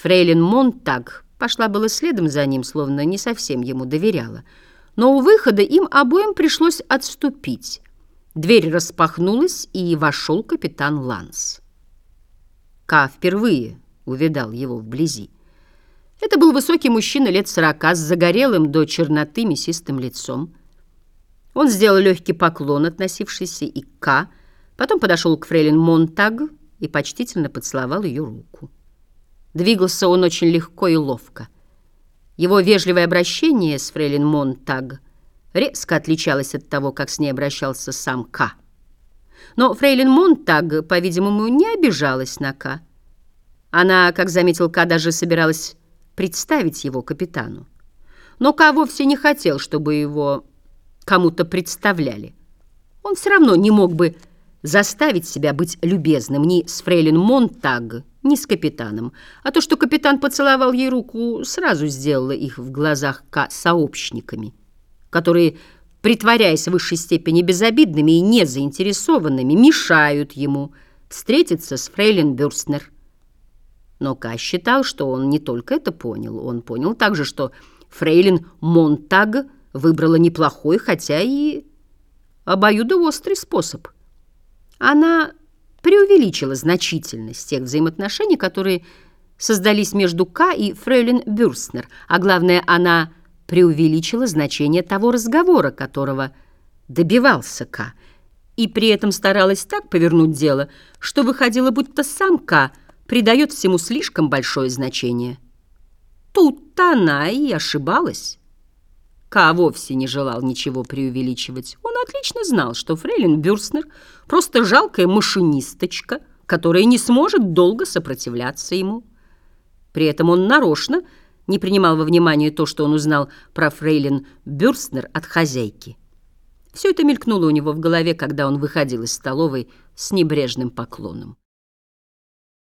Фрейлин Монтаг пошла было следом за ним, словно не совсем ему доверяла. Но у выхода им обоим пришлось отступить. Дверь распахнулась, и вошел капитан Ланс. Ка впервые увидал его вблизи. Это был высокий мужчина лет сорока с загорелым до черноты мясистым лицом. Он сделал легкий поклон, относившийся и к Ка, потом подошел к фрейлин Монтаг и почтительно поцеловал ее руку. Двигался он очень легко и ловко. Его вежливое обращение с фрейлин Монтаг резко отличалось от того, как с ней обращался сам Ка. Но фрейлин Монтаг, по-видимому, не обижалась на Ка. Она, как заметил Ка, даже собиралась представить его капитану. Но Ка вовсе не хотел, чтобы его кому-то представляли. Он все равно не мог бы заставить себя быть любезным ни с фрейлин Монтаг, ни с капитаном. А то, что капитан поцеловал ей руку, сразу сделало их в глазах Ка сообщниками, которые, притворяясь в высшей степени безобидными и незаинтересованными, мешают ему встретиться с фрейлин Бюрстнер. Но Ка считал, что он не только это понял, он понял также, что фрейлин Монтаг выбрала неплохой, хотя и обоюдоострый способ. Она преувеличила значительность тех взаимоотношений, которые создались между К и фрейлин Бюрстнер, а главное, она преувеличила значение того разговора, которого добивался К, и при этом старалась так повернуть дело, что выходило, будто сам К придает всему слишком большое значение. Тут-то она и ошибалась. Ка вовсе не желал ничего преувеличивать. Он отлично знал, что фрейлин Бюрстнер просто жалкая машинисточка, которая не сможет долго сопротивляться ему. При этом он нарочно не принимал во внимание то, что он узнал про фрейлин Бюрстнер от хозяйки. Все это мелькнуло у него в голове, когда он выходил из столовой с небрежным поклоном.